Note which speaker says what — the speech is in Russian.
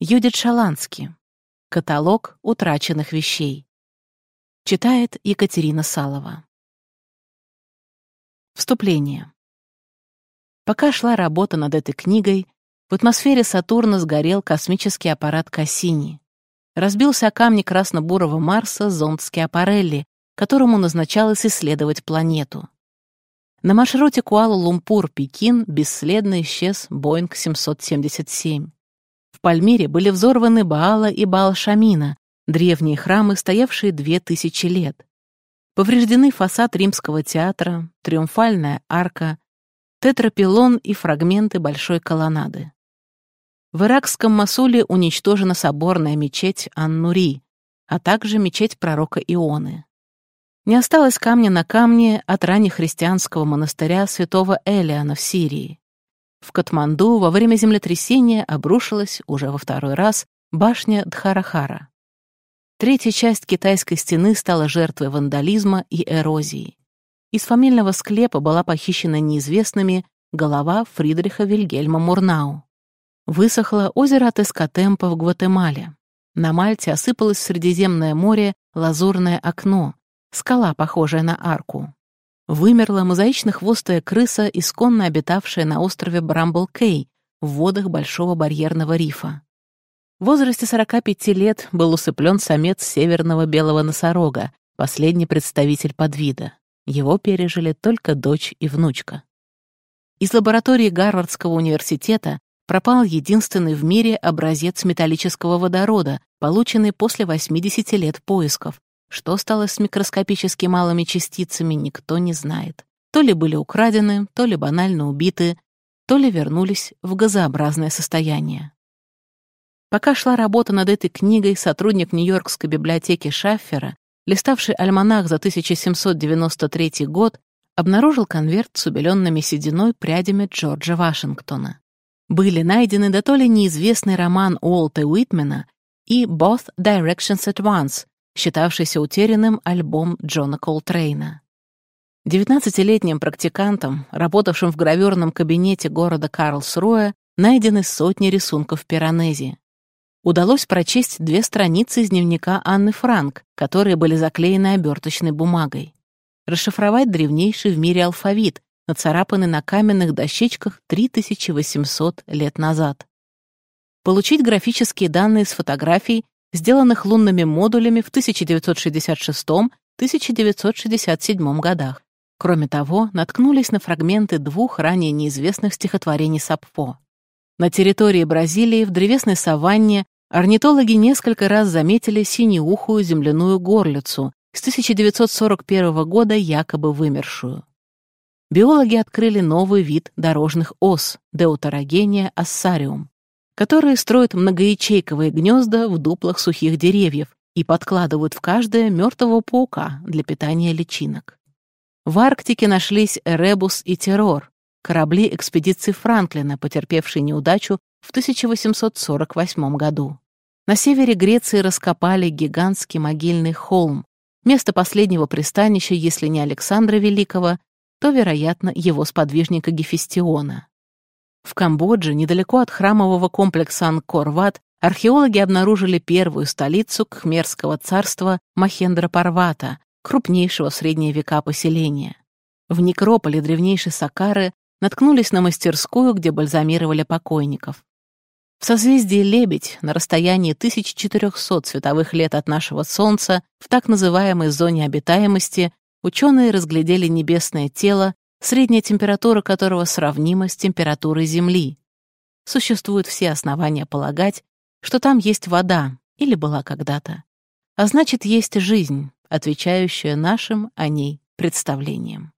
Speaker 1: Юдит Шаланский. Каталог утраченных вещей. Читает Екатерина Салова. Вступление. Пока шла работа над этой книгой, в атмосфере Сатурна сгорел космический аппарат Кассини. Разбился о камни красно-бурого Марса зонд Скиапарелли, которому назначалось исследовать планету. На маршруте Куала-Лумпур-Пекин бесследно исчез Боинг 777. В Пальмире были взорваны Баала и Баал-Шамина, древние храмы, стоявшие две тысячи лет. Повреждены фасад римского театра, триумфальная арка, тетрапилон и фрагменты большой колоннады. В иракском Масуле уничтожена соборная мечеть Ан-Нури, а также мечеть пророка Ионы. Не осталось камня на камне от раннехристианского монастыря святого Элиана в Сирии. В Катманду во время землетрясения обрушилась уже во второй раз башня Дхарахара. Третья часть китайской стены стала жертвой вандализма и эрозии. Из фамильного склепа была похищена неизвестными голова Фридриха Вильгельма Мурнау. Высохло озеро Тескатемпа в Гватемале. На Мальте осыпалось Средиземное море лазурное окно, скала, похожая на арку вымерла мозаично-хвостая крыса, исконно обитавшая на острове Брамбл-Кей в водах Большого барьерного рифа. В возрасте 45 лет был усыплен самец северного белого носорога, последний представитель подвида. Его пережили только дочь и внучка. Из лаборатории Гарвардского университета пропал единственный в мире образец металлического водорода, полученный после 80 лет поисков, что стало с микроскопически малыми частицами, никто не знает. То ли были украдены, то ли банально убиты, то ли вернулись в газообразное состояние. Пока шла работа над этой книгой, сотрудник Нью-Йоркской библиотеки Шаффера, листавший альманах за 1793 год, обнаружил конверт с убеленными сединой прядями Джорджа Вашингтона. Были найдены да то ли неизвестный роман Уолта Уитмена и «Both Directions at Once», считавшийся утерянным альбом Джона Колтрейна. Девятнадцатилетним практикантом, работавшим в гравюрном кабинете города Карлсруэ, найдены сотни рисунков пиранези. Удалось прочесть две страницы из дневника Анны Франк, которые были заклеены оберточной бумагой. Расшифровать древнейший в мире алфавит, нацарапанный на каменных дощечках 3800 лет назад. Получить графические данные с фотографий сделанных лунными модулями в 1966-1967 годах. Кроме того, наткнулись на фрагменты двух ранее неизвестных стихотворений Сапфо. На территории Бразилии в древесной саванне орнитологи несколько раз заметили синеухую земляную горлицу, с 1941 года якобы вымершую. Биологи открыли новый вид дорожных ос – Деуторогения ассариум, которые строят многоячейковые гнезда в дуплах сухих деревьев и подкладывают в каждое мертвого паука для питания личинок. В Арктике нашлись Эребус и Террор, корабли экспедиции Франклина, потерпевшие неудачу в 1848 году. На севере Греции раскопали гигантский могильный холм, место последнего пристанища, если не Александра Великого, то, вероятно, его сподвижника Гефестиона. В Камбодже, недалеко от храмового комплекса Ангкор-Ват, археологи обнаружили первую столицу Кхмерского царства Махендра-Парвата, крупнейшего в средние века поселения. В некрополе древнейшей Сакары наткнулись на мастерскую, где бальзамировали покойников. В созвездии Лебедь, на расстоянии 1400 световых лет от нашего Солнца, в так называемой зоне обитаемости, ученые разглядели небесное тело, средняя температура которого сравнима с температурой Земли. Существуют все основания полагать, что там есть вода или была когда-то. А значит, есть жизнь, отвечающая нашим о ней представлениям.